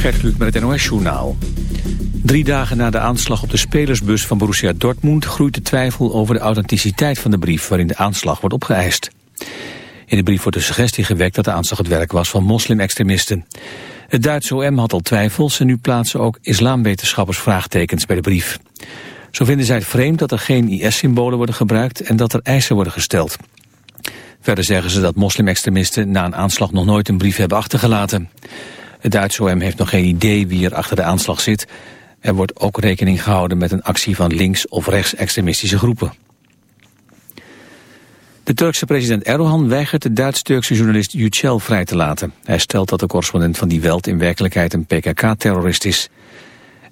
Gert met het NOS-journaal. Drie dagen na de aanslag op de spelersbus van Borussia Dortmund... groeit de twijfel over de authenticiteit van de brief... waarin de aanslag wordt opgeëist. In de brief wordt de suggestie gewekt dat de aanslag het werk was van moslim-extremisten. Het Duitse OM had al twijfels en nu plaatsen ook islamwetenschappers vraagtekens bij de brief. Zo vinden zij het vreemd dat er geen IS-symbolen worden gebruikt en dat er eisen worden gesteld. Verder zeggen ze dat moslim-extremisten na een aanslag nog nooit een brief hebben achtergelaten. Het Duitse OM heeft nog geen idee wie er achter de aanslag zit. Er wordt ook rekening gehouden met een actie van links- of rechts-extremistische groepen. De Turkse president Erdogan weigert de Duits-Turkse journalist Yücel vrij te laten. Hij stelt dat de correspondent van die Welt in werkelijkheid een PKK-terrorist is.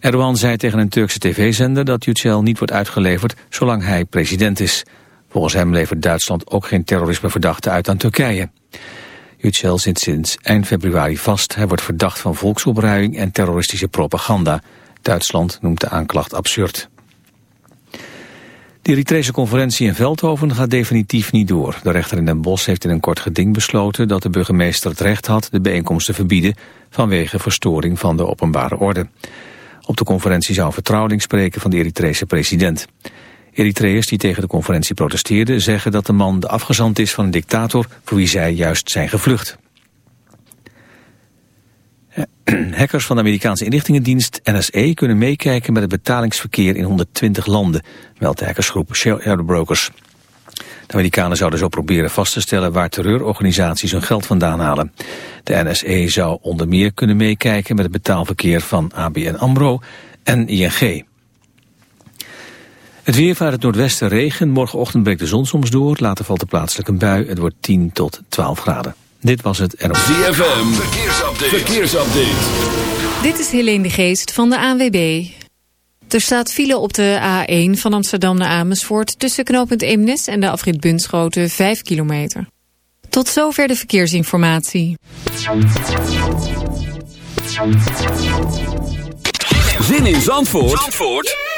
Erdogan zei tegen een Turkse tv-zender dat Yücel niet wordt uitgeleverd zolang hij president is. Volgens hem levert Duitsland ook geen terrorismeverdachte uit aan Turkije. Yücel zit sinds eind februari vast. Hij wordt verdacht van volksopruiing en terroristische propaganda. Duitsland noemt de aanklacht absurd. De Eritrese conferentie in Veldhoven gaat definitief niet door. De rechter in Den Bosch heeft in een kort geding besloten dat de burgemeester het recht had de bijeenkomst te verbieden vanwege verstoring van de openbare orde. Op de conferentie zou vertrouweling spreken van de Eritrese president. Eritreërs die tegen de conferentie protesteerden zeggen dat de man de afgezant is van een dictator voor wie zij juist zijn gevlucht. Hackers van de Amerikaanse inlichtingendienst NSA kunnen meekijken met het betalingsverkeer in 120 landen, meldt de hackersgroep Shadow Brokers. De Amerikanen zouden zo proberen vast te stellen waar terreurorganisaties hun geld vandaan halen. De NSA zou onder meer kunnen meekijken met het betaalverkeer van ABN AMRO en ING. Het weer vanuit het noordwesten regen. Morgenochtend breekt de zon soms door. Later valt de plaatselijk een bui. Het wordt 10 tot 12 graden. Dit was het NOS. ZFM. Verkeersupdate. Verkeersupdate. Dit is Helene de Geest van de ANWB. Er staat file op de A1 van Amsterdam naar Amersfoort... tussen knooppunt Eemnes en de afrit Bunschoten 5 kilometer. Tot zover de verkeersinformatie. Zin in Zandvoort? Zandvoort?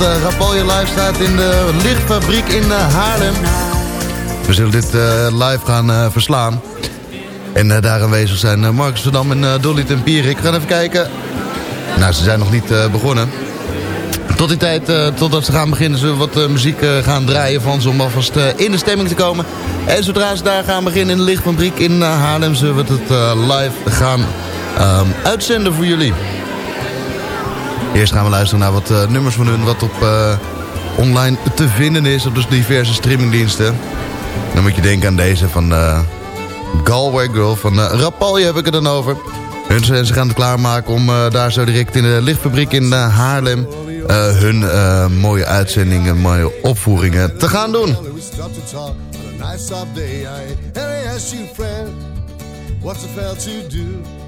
Uh, Rapalje live staat in de lichtfabriek in Haarlem. We zullen dit live gaan verslaan. En daar aanwezig zijn Marcus Verdam en Dolly Tempierik. We gaan even kijken. Nou, ze zijn nog niet begonnen. Tot die tijd, uh, totdat ze gaan beginnen, zullen we wat muziek gaan draaien van ze om alvast in de stemming te komen. En zodra ze daar gaan beginnen in de lichtfabriek in Haarlem, zullen we het live gaan um, uitzenden voor jullie. Eerst gaan we luisteren naar wat nummers van hun, wat op online te vinden is op dus diverse streamingdiensten. Dan moet je denken aan deze van Galway Girl van Rapalje heb ik het dan over. Hun, ze gaan het klaarmaken om daar zo direct in de lichtfabriek in Haarlem hun mooie uitzendingen, mooie opvoeringen te gaan doen. To do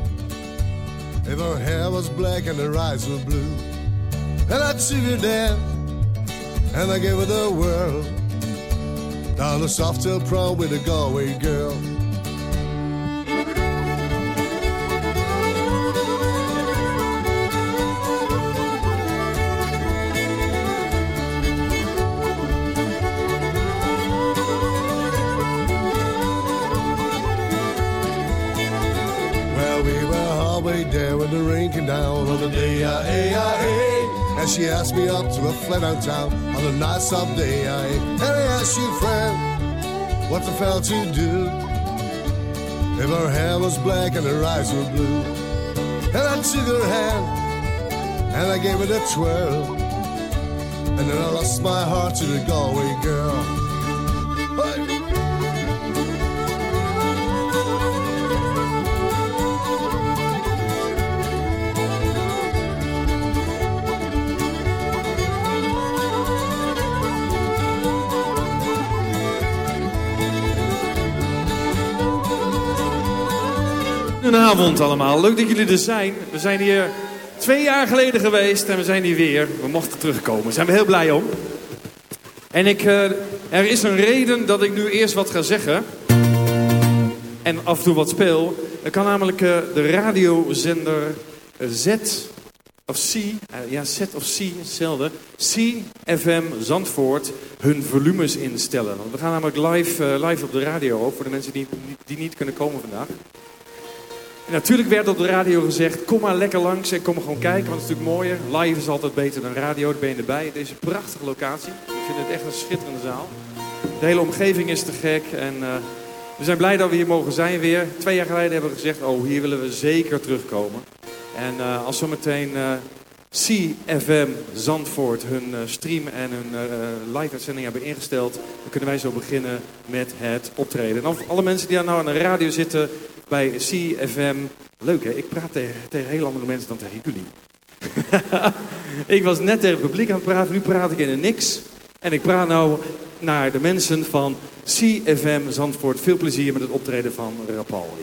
If her hair was black and her eyes were blue And I took her down And I gave her the world. Down the soft tail pro with a Galway girl down on the day I, eh, I, I, And she asked me up to a flat out town on a nice summer day. I, eh. and I asked you, friend, what the fella to do? If her hair was black and her eyes were blue. And I took her hand and I gave it a twirl. And then I lost my heart to the Galway girl. Goedenavond allemaal, leuk dat jullie er zijn. We zijn hier twee jaar geleden geweest en we zijn hier weer. We mochten terugkomen, daar zijn we heel blij om. En ik, uh, er is een reden dat ik nu eerst wat ga zeggen. En af en toe wat speel. Ik kan namelijk uh, de radiozender Z of C, ja Z of C, hetzelfde. CFM Zandvoort hun volumes instellen. Want we gaan namelijk live, live op de radio voor de mensen die, die niet kunnen komen vandaag natuurlijk werd op de radio gezegd, kom maar lekker langs en kom gewoon kijken, want het is natuurlijk mooier. Live is altijd beter dan radio, daar ben je erbij. Deze prachtige locatie. Ik vind het echt een schitterende zaal. De hele omgeving is te gek en uh, we zijn blij dat we hier mogen zijn weer. Twee jaar geleden hebben we gezegd, oh hier willen we zeker terugkomen. En uh, als zometeen uh, CFM Zandvoort hun stream en hun live uitzending hebben ingesteld, dan kunnen wij zo beginnen met het optreden. En alle mensen die nou aan de radio zitten, bij CFM. Leuk hè, ik praat tegen, tegen heel andere mensen dan tegen jullie. ik was net tegen het publiek aan het praten, nu praat ik in een niks. En ik praat nou naar de mensen van CFM Zandvoort. Veel plezier met het optreden van Rapal.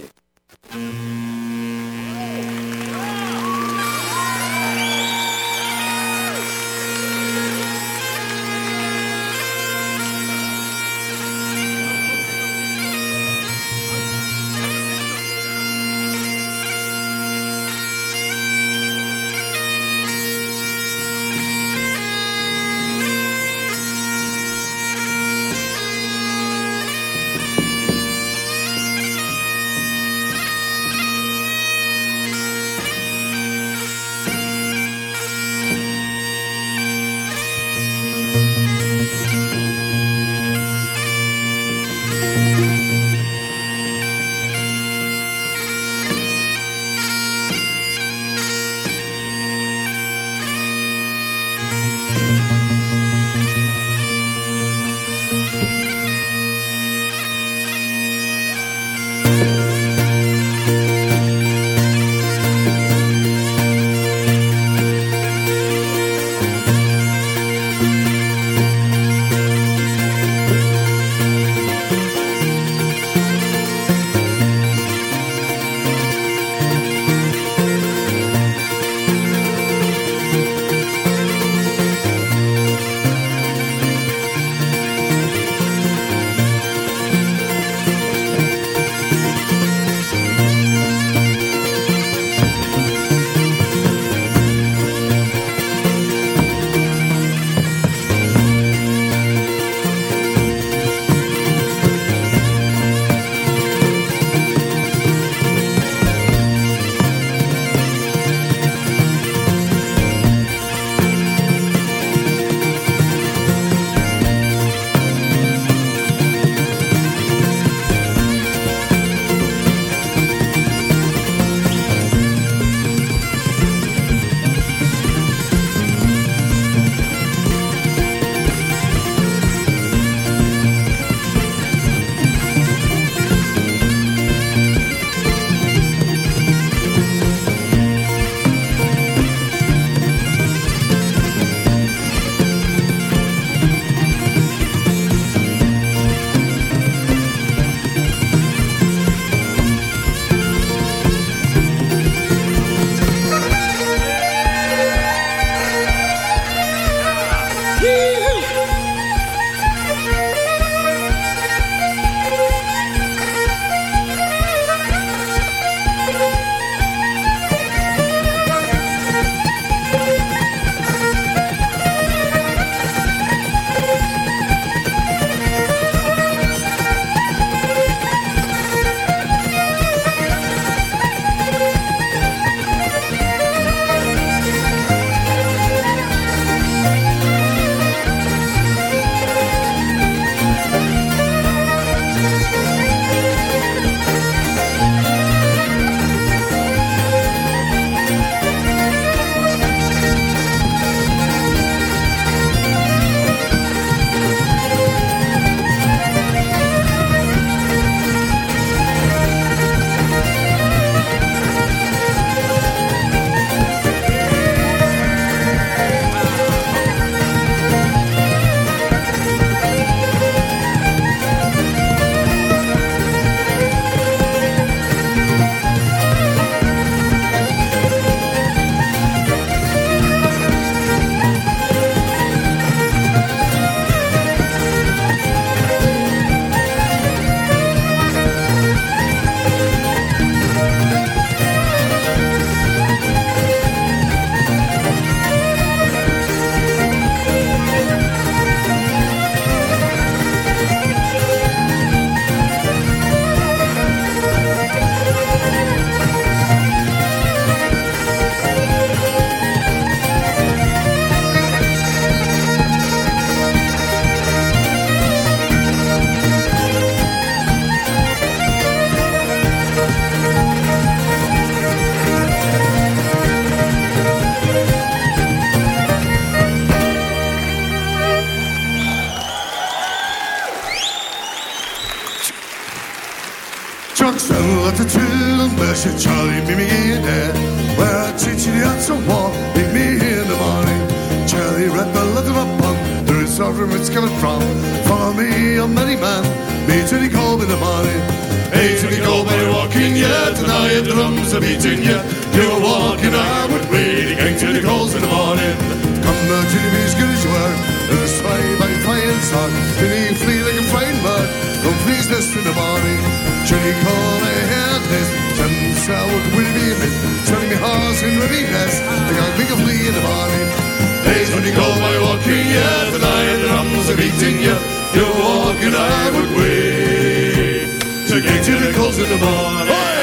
Far from it's coming from. Follow me, a many man, me to the call in the morning. Hey, to the but you're walking, yeah, tonight the drums are beating, yeah. You're walking, I would wait, gang to the calls in the morning. Come now to the good as you are, and the spy by flying sun, and he flee like a flying bird, don't please this in the morning. Johnny call a headless, Jumps out will be a bit, telling me horse in readiness, I got big a flea in the morning. When you go by walking, yeah, the night the drums are beating you, you're walking, I would wait, to get to the calls in the morning. Come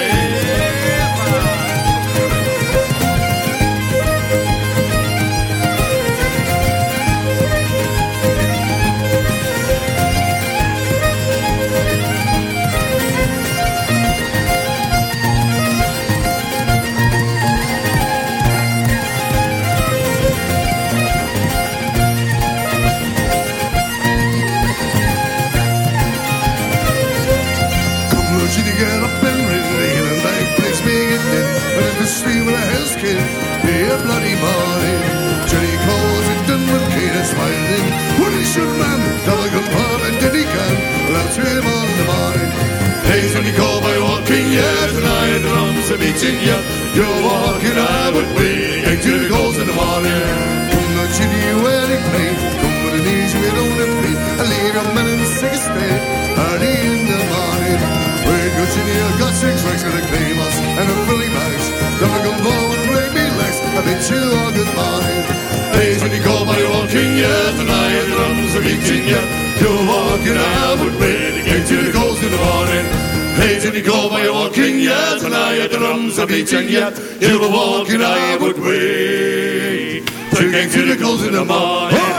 kid Be a bloody morning Jenny calls it done with Kate smiling. When he should man pub and did he can. Let's him on the morning. Days when you call by walking Yeah tonight the drums are beating ya You're walking I would Get to the calls in the morning. Come not chitty where they play Come with an easy bit on the feet I leave a man in sick state Early in the morning. We're good to Neil got six racks with a claymos And a Never come forward and break me legs. I bid you all good morning Days when you call by walking Yeah tonight the drums are beating ya You're walking I would wait Get to the calls in the morning. Days when you call by walking Yeah tonight the drums are beating ya You were walking I would wait To get to the calls in the morning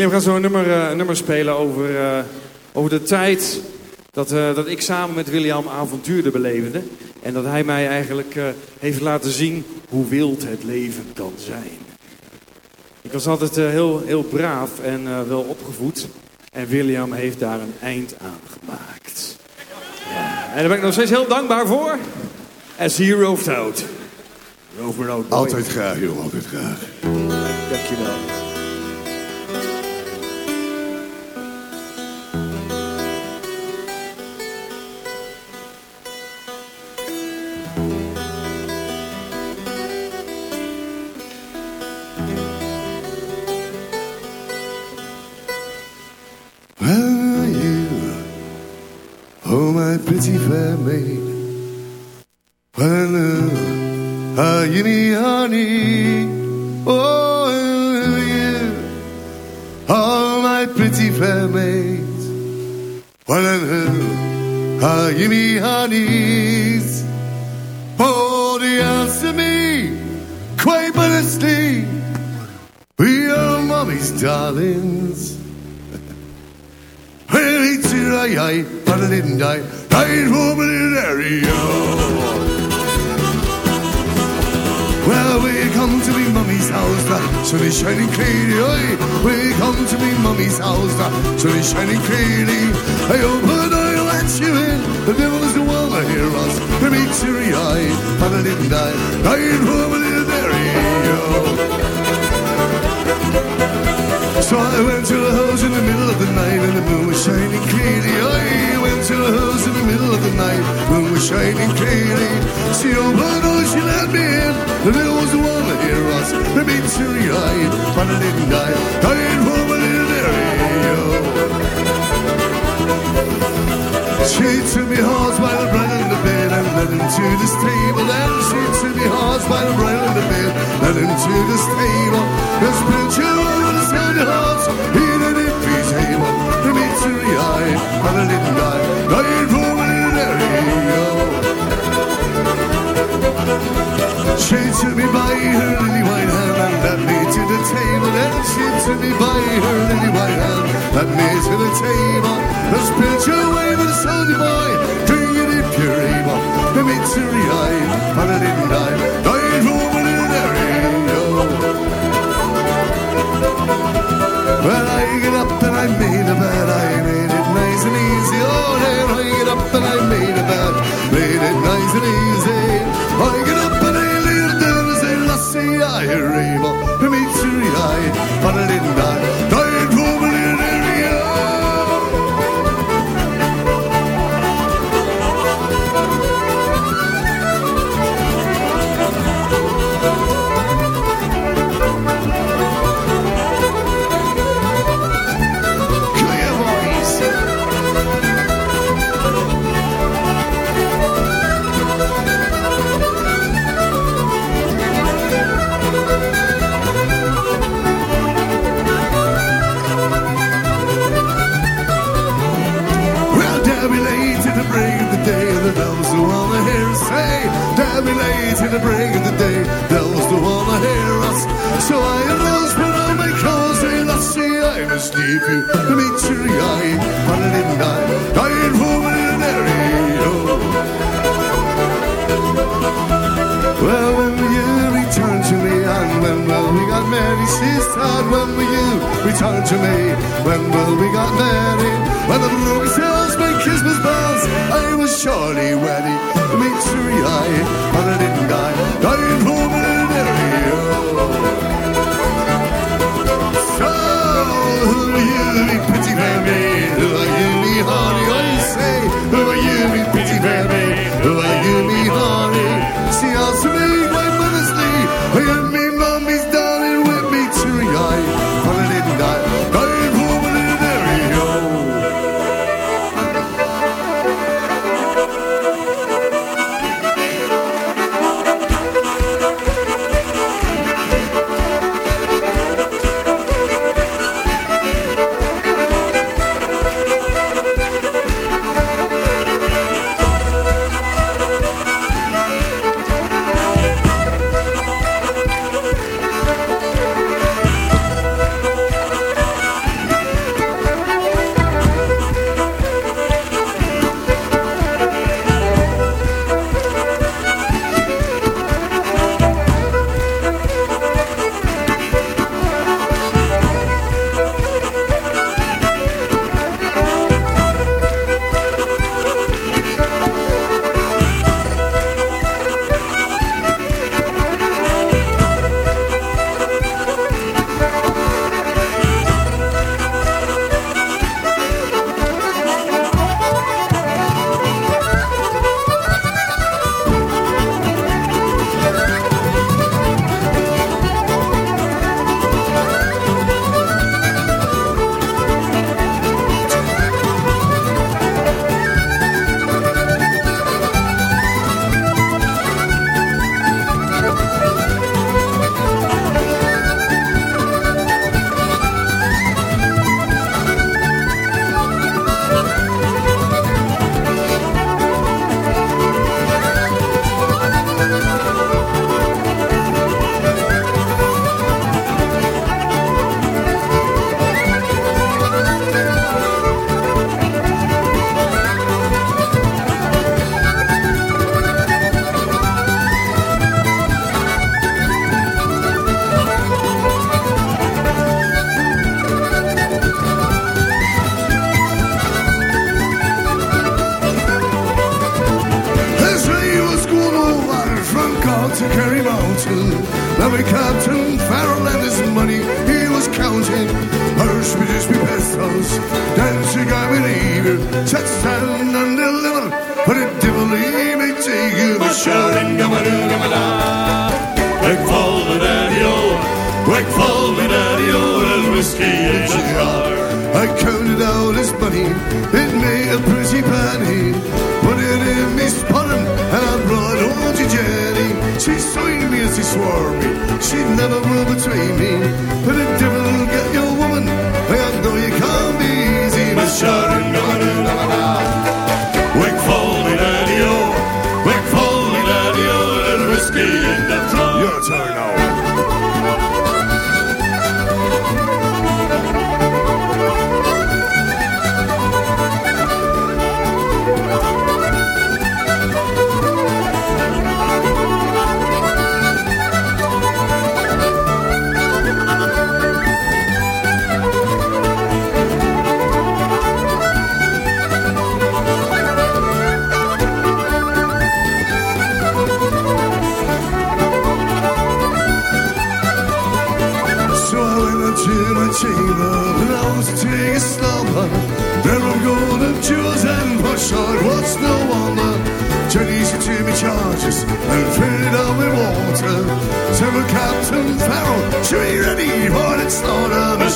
William gaat zo een nummer, eh, nummer spelen over, eh, over de tijd dat, eh, dat ik samen met William avonturen beleefde. En dat hij mij eigenlijk heeft laten zien hoe wild het leven kan zijn. Ik was altijd heel, heel braaf en wel opgevoed. En William heeft daar een eind aan gemaakt. Ja, en daar ben ik nog steeds heel dankbaar voor. As he roved out. Altijd graag, joh, altijd graag. Dankjewel. petit vermelho. Panam, me, honey, oh, yeah. All my pretty fair maids. you, me, honeys, oh, the answer me, quite honestly. We are mommy's darlings. Well, it's here I, I, but I didn't die. Died woman in area. Well, we come to me mummy's house, the sun is shining clearly. Oi, we come to me mummy's house, the sun is shining clearly. I open, I let you in. The devil is the one to hear us. We meet teary eye, but I didn't die. Died woman in area. So I went to a house in the middle of the night and the moon was shining clearly. I went to a house in the middle of the night, moon was shining clearly. She opened door, she let me in, and there was to hear us. We meet teary eyed, but I didn't die. Died woman in an area. She took me horse by the bridle in the bed and led him to this table. Then she took me horse by the bridle in the bed, led him to this table. This picture over the sandy horse, I didn't die. Died in an. She took me by her lily white hand and led me to the table. And she took me by her lily white hand, led me to the table. The spiritual way with a soldier boy, to me? When will we got married? When the room sells make Christmas bells, I was surely ready to meet Siri I, but I didn't die. Died home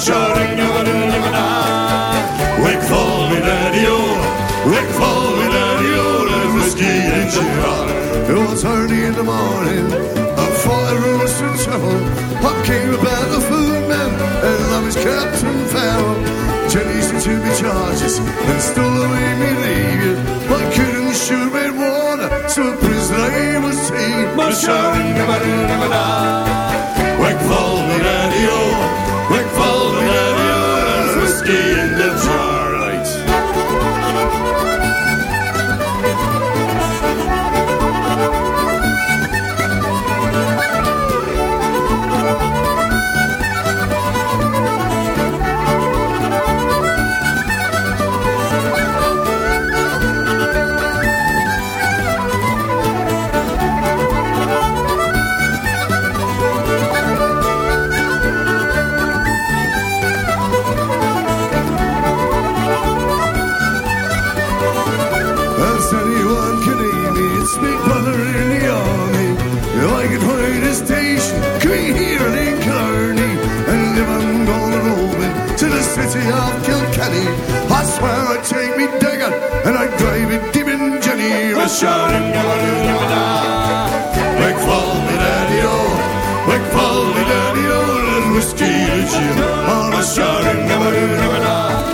Oh. Oh. It was early in the morning, up for the rooster trouble. Up came a battlefield man, and love his captain fell. Jenny's the two charges, and stole away me leaving. I couldn't shoot me water, so a prisoner he was taken. My shouting, Well, I take me dagger and I drive it deep in Geneva, shouting yabba doo yabba da. Me daddy o, weg val me daddy o, and whiskey and gin, on a shouting yabba doo yabba da.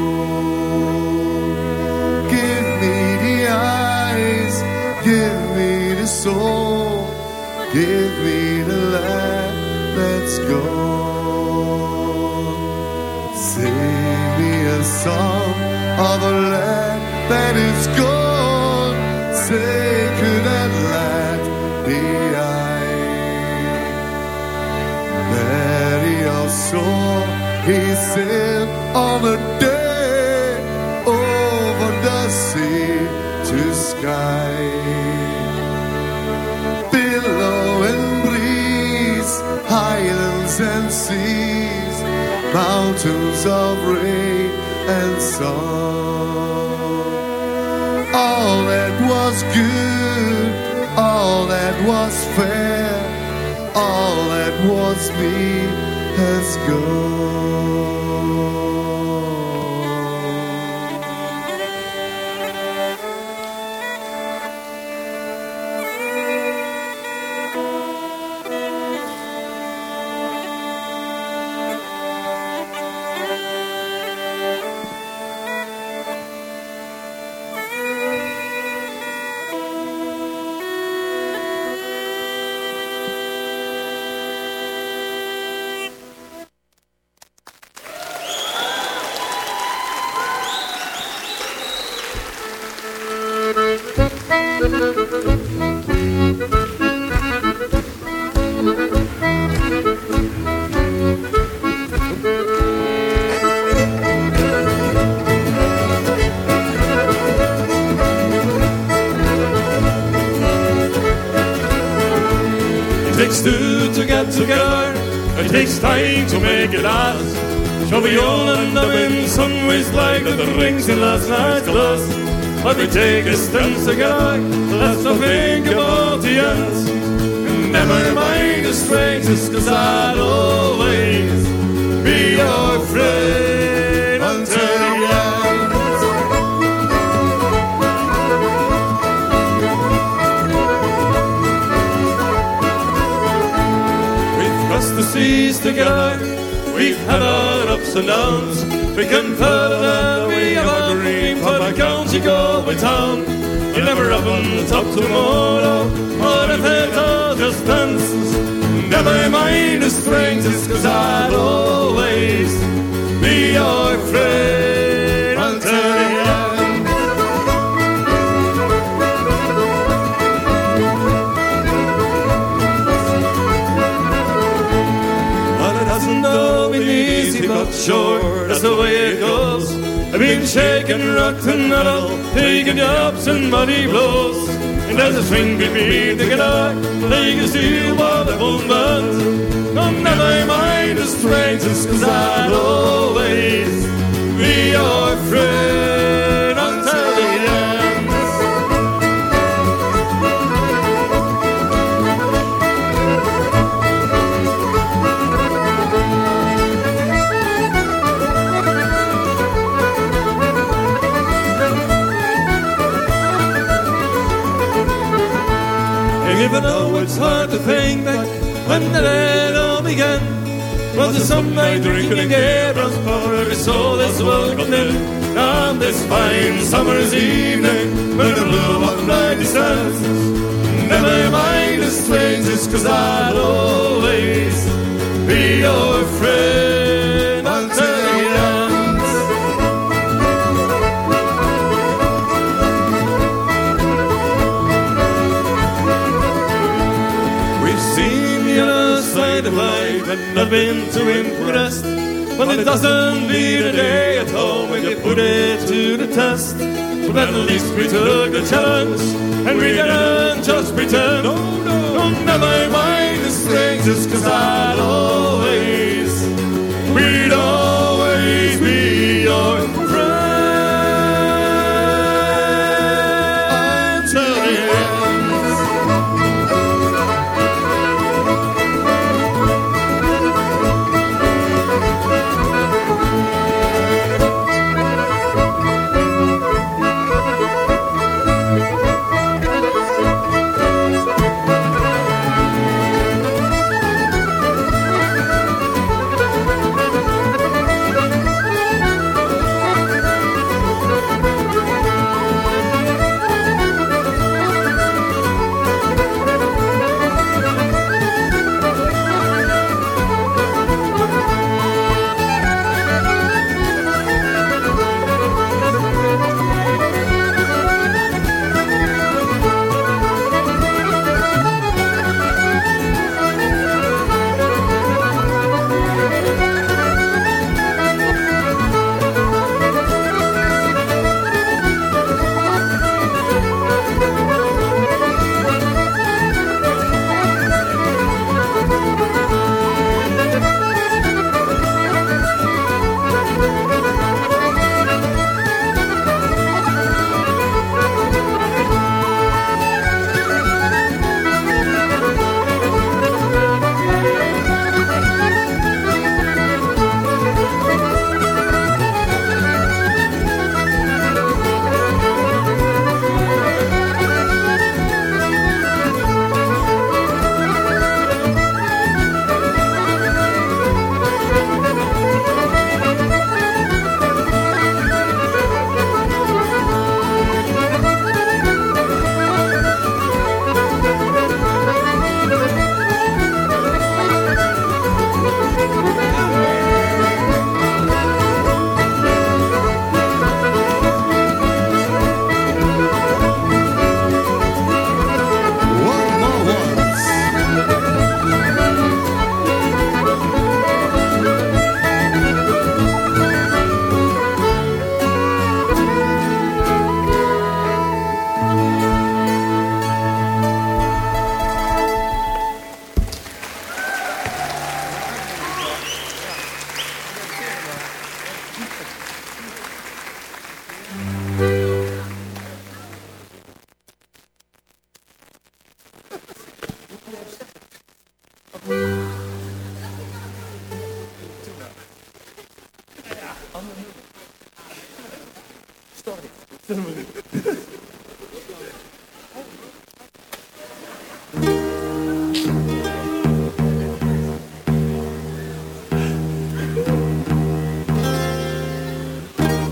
soul, give me the land that's gone. Sing me a song of a land that is gone, mountains of rain and sun. All that was good, all that was fair, all that was me has gone. Shall we all end up in some ways like the rings in last night's lust? But we take a stand together. Let's not think about the ends. Never mind the strangers, cause I'll always be your friend until the end. We've crossed the seas together. We've had our ups and downs. We can further we have a dream for the county Galway town. You'll never up on top tomorrow. Or if it all just dances. Never mind the strangers, cause I'll always be your friend but sure, that's the way it goes. I've been shaken, rocked and rattled, taking the ups and muddy blows. And there's a swing between the guitar, like a steel that won't bend. No, never mind the strangers, cause I'll always be your friend was the sunlight drinking Gabriel's power, every soul is welcomed in. On this fine summer's evening, when the blue of night descends, never mind the strangers, cause I'll always be your friend I've been too impressed. But it doesn't beat a day at home when you put it to the test. But at least we took the challenge and we didn't just pretend. No, no, never mind the strangers, cause I'll always, we'd always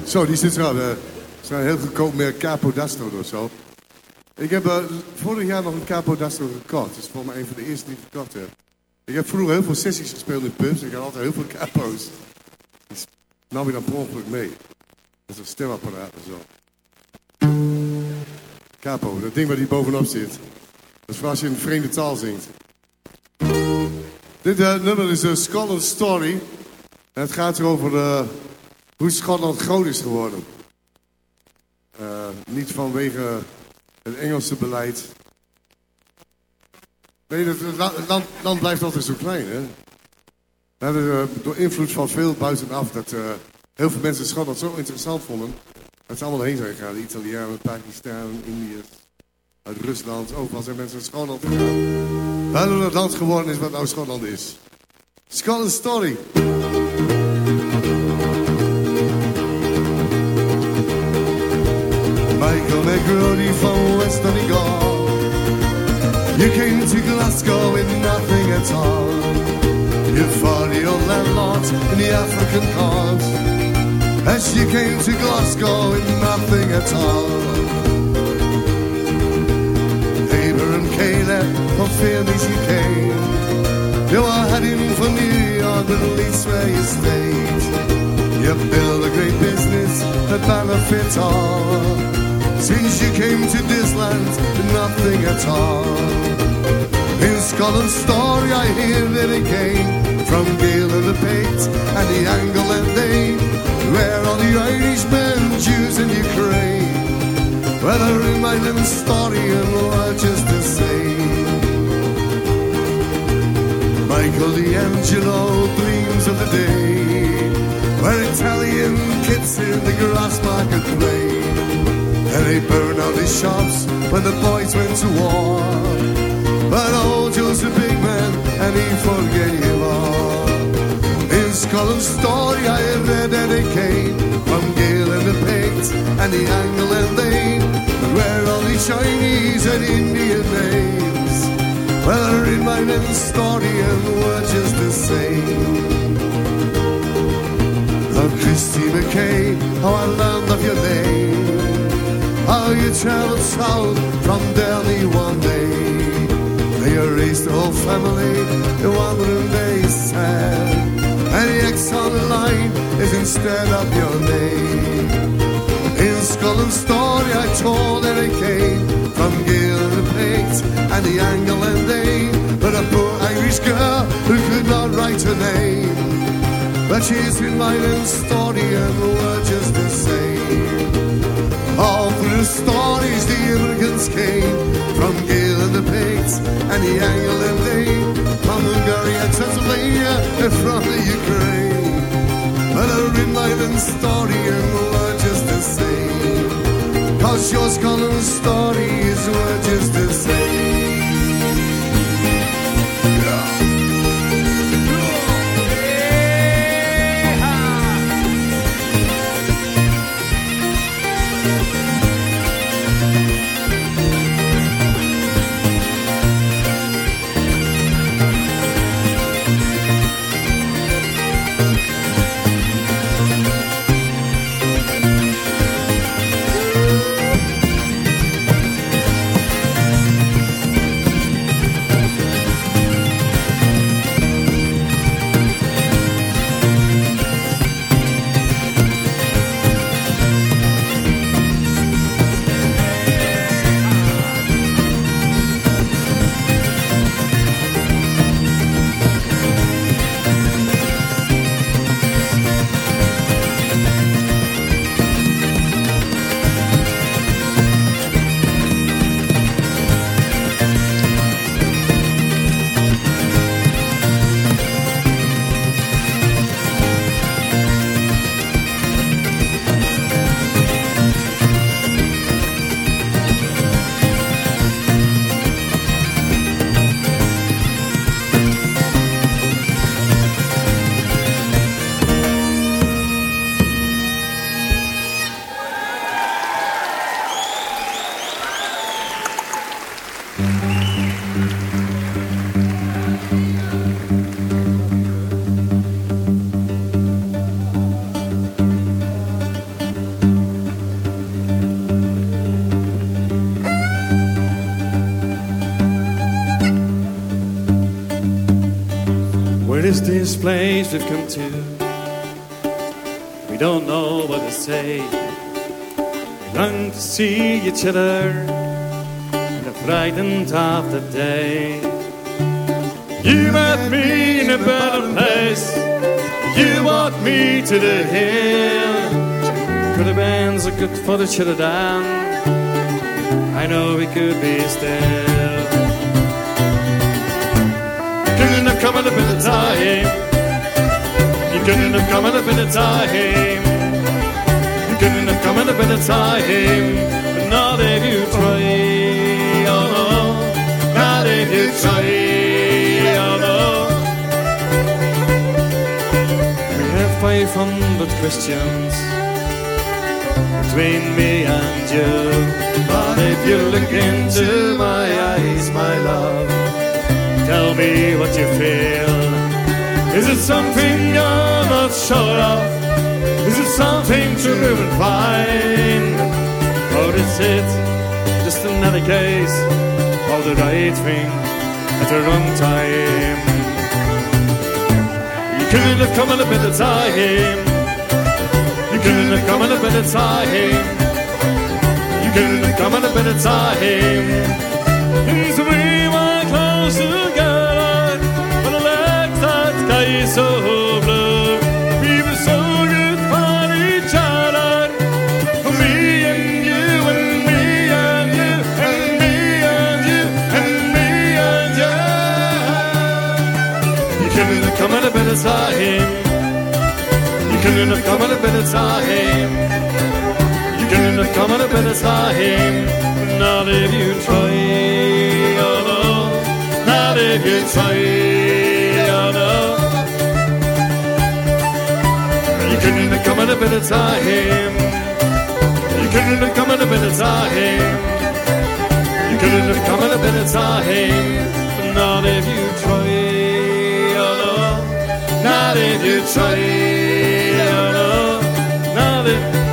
Zo, die zit er. Het is een heel goedkoop meer Capo d'Astro of zo. Ik heb eh, vorig jaar nog een Capo d'Astro gekocht. Dat is voor mij een van de eerste die ik gekocht heb. Ik heb vroeger heel veel sessies gespeeld in pubs. Ik had altijd heel veel capo's. Dus nam je dan per ongeluk mee. Dat is een stemapparaat en zo. Capo, dat ding waar die bovenop zit. Dat is als je een vreemde taal zingt. Dit uh, nummer is een Scotland Story. En het gaat erover uh, hoe Schotland groot is geworden. Niet vanwege het Engelse beleid. Nee, het land, blijft altijd zo klein, hè? We hebben door invloed van veel buitenaf dat heel veel mensen Schotland zo interessant vonden. Dat ze allemaal heen zijn gegaan. De Italianen, Pakistan, Indiërs, uit Rusland. Overal zijn mensen naar Schotland gegaan. Waardoor het land geworden is wat nou Schotland is. Scotland Story. McGrody from West Donegal. You came to Glasgow with nothing at all. You fought your old landlords in the African cause. As you came to Glasgow with nothing at all. Abraham Caleb from Phoenix you came. You were heading for New York, but at least where you stayed. You built a great business that benefits all. Since you came to this land, nothing at all. In Scotland's story, I hear that it came from Gale and the Pate and the Angle and they, where all the Irishmen, Jews and Ukraine. Whether in my little story and what just the same. Michael D'Angelo dreams of the day where Italian kids in the grass market play. And they burned out his shops when the boys went to war. But oh, old Joe's a big man and he forgave all. In Scotland's story I read that it came from Gale and the Picts and the Angle and Lane, where all the Chinese and Indian names. Well, in my little story and were just the same. Oh, Christy McKay, how I learned of your name. How you traveled south from Delhi one day. They erased the whole family in one day sad. And the X on the line is instead of your name. In Scotland's story I told that it came from Gale and Pigs and the Angle and they. But a poor Irish girl who could not write her name. But she's in my little story and we're just the same. Stories the immigrants came From Gale and the Pigs and the Angle and they From Hungary and Transylvania and from the Ukraine. But I read story and we're just the same. Cause your Scotland stories were just the is this place we've come to? We don't know what to say. We long to see each other in the frightened of the day. You met me in a better place. You walked me to the hill. Could have been so good for other down. I know we could be still. Have come at a better time. You couldn't have come at a better time. You couldn't have come at a better time. But not if you try. Oh no, not if you try. Oh no. We have 500 questions between me and you. But if you look into my eyes, my love. Tell me what you feel. Is it something you're not sure of? Is it something true and fine? Or is it just another case of the right thing at the wrong time? You couldn't have come at a better time. You couldn't have come at a better time. You couldn't have come at a better time. We were close together, time. You couldn't have come at a better time. You couldn't have come at a better time. Not if you try. Oh no. Not if you try. You couldn't have come in בינתיים You couldn't have come in בינתיים Not if you try oh. Not if you try oh. Not if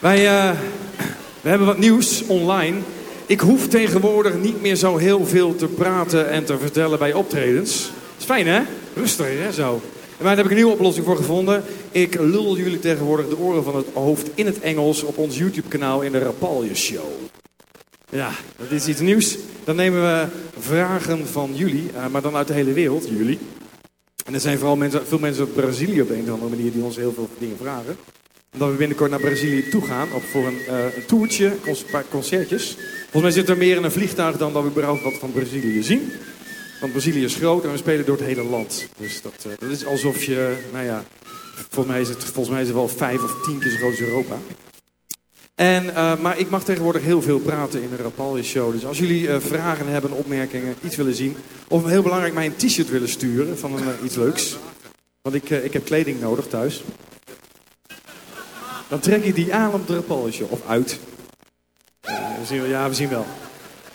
Wij eh, we hebben wat nieuws online. Ik hoef tegenwoordig niet meer zo heel veel te praten en te vertellen bij optredens. is fijn hè? Rustig hè zo. En daar heb ik een nieuwe oplossing voor gevonden. Ik lul jullie tegenwoordig de oren van het hoofd in het Engels op ons YouTube kanaal in de Rapalje Show. Ja, dat is iets nieuws. Dan nemen we vragen van jullie, eh, maar dan uit de hele wereld, jullie. En er zijn vooral mensen, veel mensen uit Brazilië op de een of andere manier die ons heel veel dingen vragen. Omdat we binnenkort naar Brazilië toe gaan op voor een, eh, een toertje, een paar concertjes. Volgens mij zit er meer in een vliegtuig dan dat we überhaupt wat van Brazilië zien. Want Brazilië is groot en we spelen door het hele land. Dus dat, eh, dat is alsof je, nou ja, volgens mij is het, volgens mij is het wel vijf of tien keer zo groot als Europa. En, eh, maar ik mag tegenwoordig heel veel praten in de Rapalje Show. Dus als jullie vragen hebben, opmerkingen, iets willen zien... of heel belangrijk mij een t-shirt willen sturen van een, iets leuks... want ik, ik heb kleding nodig thuis... dan trek ik die aan op de Rapalje Show. Of uit. we zien, wel- ja, we zien wel.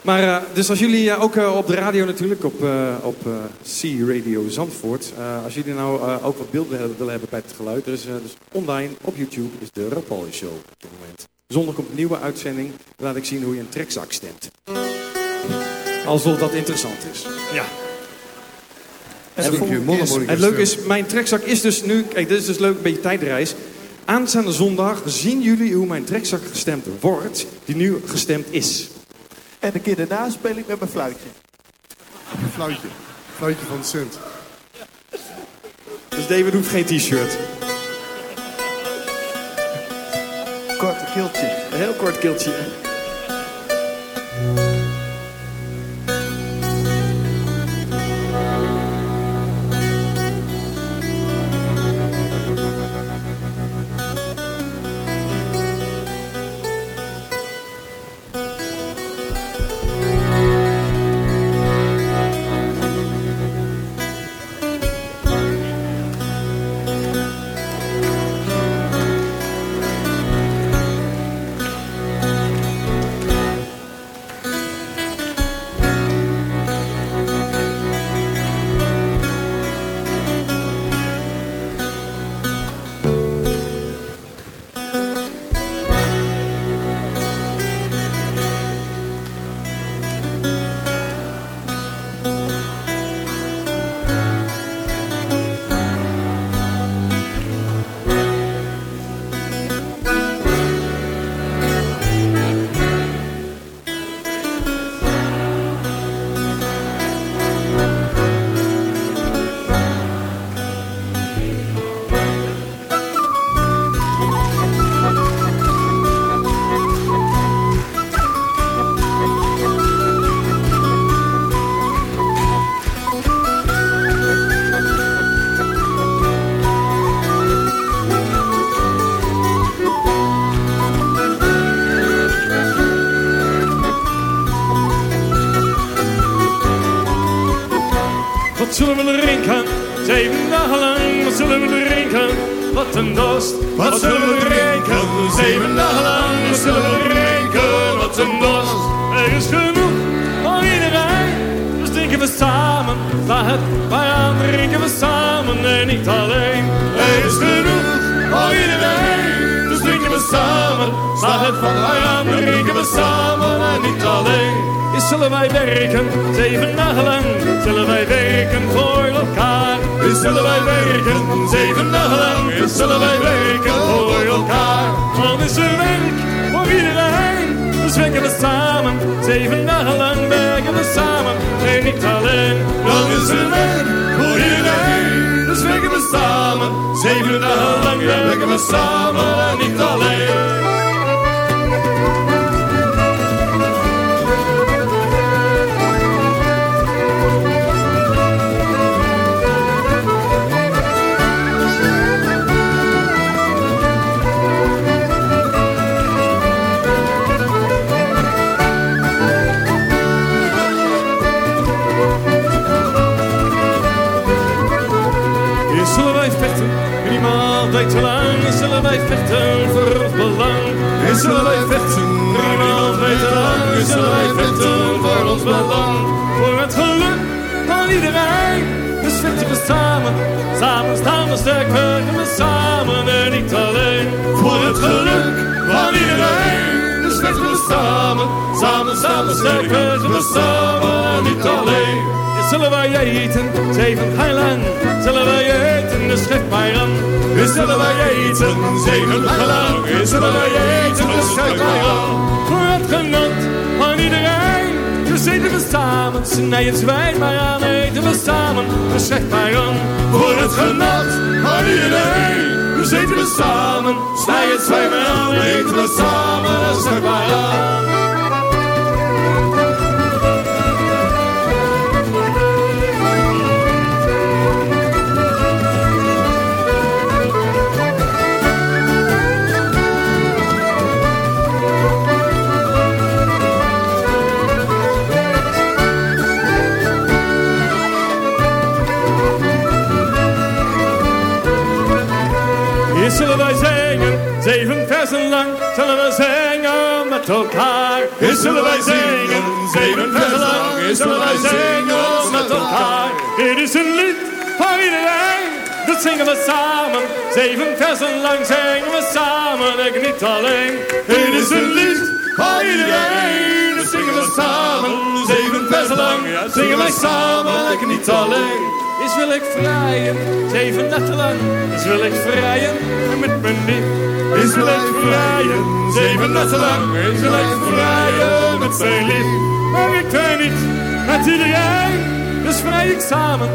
Maar eh, dus als jullie eh, ook eh, op de radio natuurlijk, op, eh, op eh, C Radio Zandvoort. eh, als jullie nou eh, ook wat beelden hebben- willen hebben bij het geluid. Er is, eh, dus online op YouTube is de Rapalje Show op dit moment. Zondag komt een nieuwe uitzending. Dan laat ik zien hoe je een trekzak stemt. Alsof dat interessant is. Ja. En keer- Het leuke is, mijn trekzak is dus nu... Kijk, dit is dus leuk, een beetje tijdreis. Aanstaande zondag zien jullie hoe mijn trekzak gestemd wordt. Die nu gestemd is. En de keer daarna speel ik met mijn fluitje. Een fluitje. Fluitje van de cent. Dus David hoeft geen t-shirt. Korte keeltje. Een heel kort keeltje. Wat zullen we drinken? Zeven dagen lang, wat zullen we drinken? Wat een dorst. Er is genoeg voor iedereen, dus drinken we samen. Laat het maar aan, drinken we samen en niet alleen. Er is genoeg voor iedereen, dus drinken we samen. Laat het maar aan, drinken we samen en niet alleen. Zullen wij werken, zeven dagen lang, zullen wij werken voor elkaar. Is zullen wij werken, zeven dagen lang, zullen wij werken voor elkaar. Dan is er werk voor iedereen, dus werken we samen. Zeven dagen lang werken we samen, en niet alleen. Dan is er werk voor iedereen, dus werken we samen. Zeven dagen lang werken we samen, en niet alleen. Wij vechten voor ons belang. Hier zullen wij vechten, hoe lang. Hier zullen wij vechten voor ons belang. Voor het geluk van iedereen, dus vechten we samen. Samen staan we sterk, werken we samen en niet alleen. Voor het geluk van iedereen, dus vechten we samen. Samen staan we sterk, werken we samen en niet alleen. Zullen wij eten, zeven lang. Zullen wij eten, dus geef mij aan. Zullen wij eten, zeven lang. Hier zullen wij eten, dus geef mij aan. Voor het genot van iedereen, dus eten we samen. Snij het zwijt mij aan, eten we samen. Dus geef mij aan. Voor het genot van iedereen, dus eten we samen. Snij het zwijt mij aan, eten we samen. Dus geef mij aan. Met elkaar. Is zullen wij zingen, zeven versen lang zullen wij zingen met elkaar. Dit is een lied voor iedereen, dat zingen we samen. Zeven versen lang zingen we samen, ik niet alleen. Dit is een lied voor iedereen, dat zingen we samen. Zeven versen lang zingen wij samen, ik niet alleen. Is wil ik vrijen, zeven nachten lang. Is wil ik vrijen met mijn lief. Is wil ik vrijen, zeven nachten lang. Is wil ik vrijen met zijn lief. Maar ik weet niet met iedereen. Dus vrij ik samen,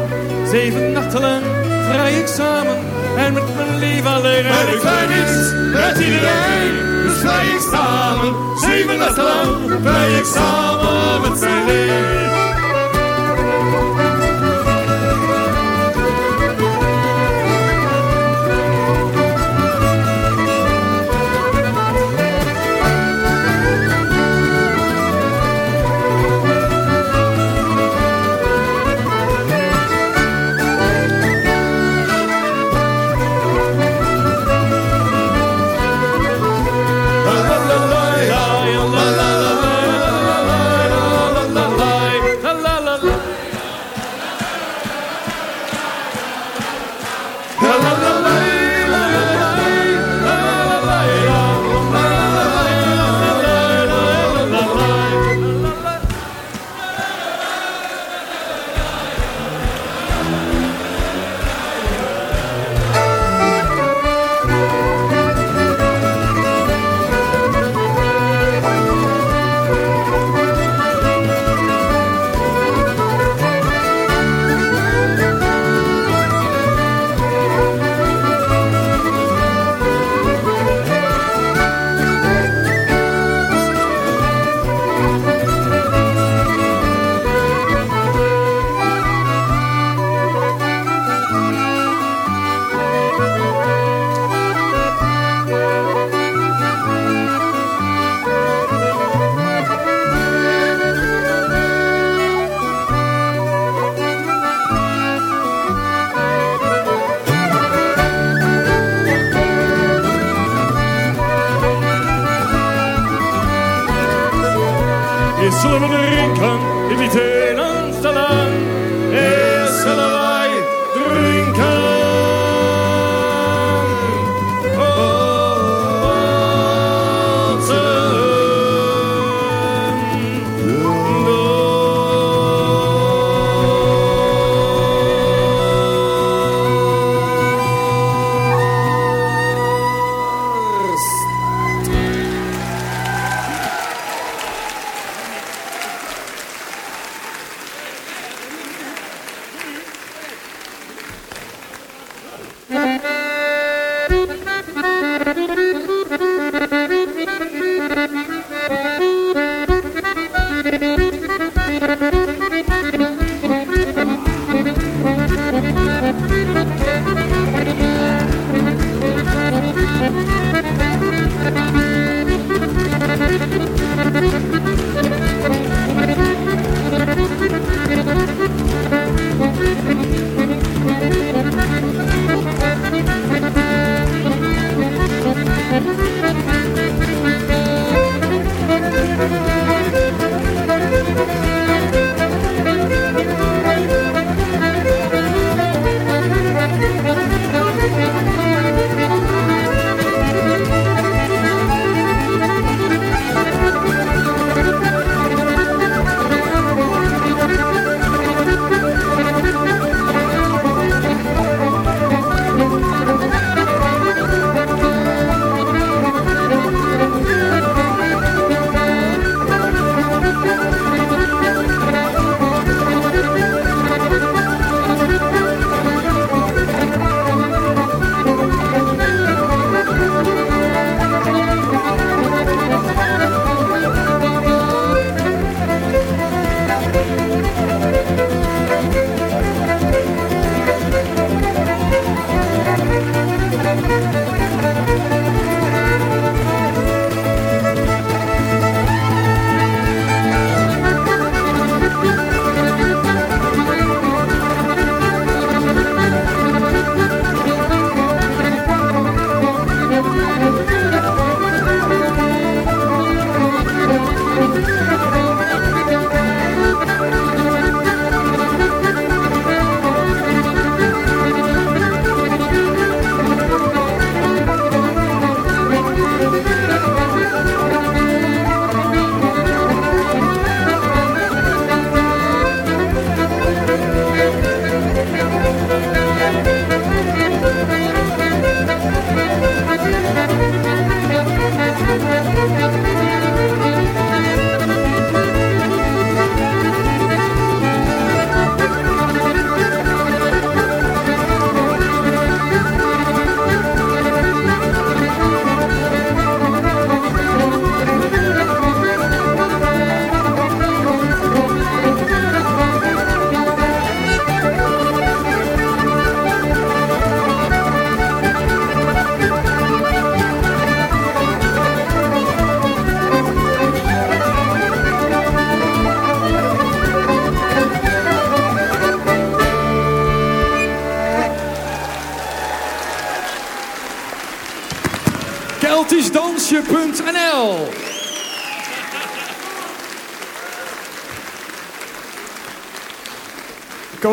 zeven nachten lang. Vrij ik samen en met mijn lief alleen. En ik weet niet met iedereen. Dus vrij ik samen, zeven nachten lang. Vrij ik samen met zijn lief.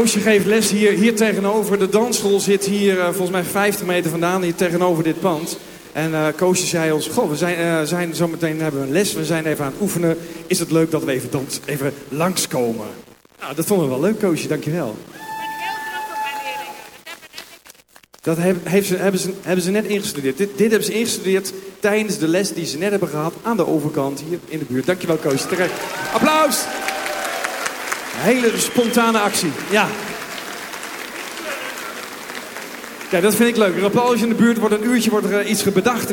Koosje geeft les hier, hier tegenover. De dansschool zit hier eh, volgens mij 50 meter vandaan, hier tegenover dit pand. En eh Koosje zei ons, goh, we zijn, eh, zijn zometeen hebben we een les, we zijn even aan het oefenen. Is het leuk dat we even, dans, even langskomen? Nou, dat vonden we wel leuk, Koosje, dankjewel. Dat heb- heeft ze, hebben, ze, hebben ze net ingestudeerd. Dit, hebben ze ingestudeerd tijdens de les die ze net hebben gehad aan de overkant hier in de buurt. Dankjewel, Koosje. Applaus! Hele spontane actie. Ja. Kijk, dat vind ik leuk. Een applaus in de buurt wordt een uurtje wordt er eh, iets bedacht.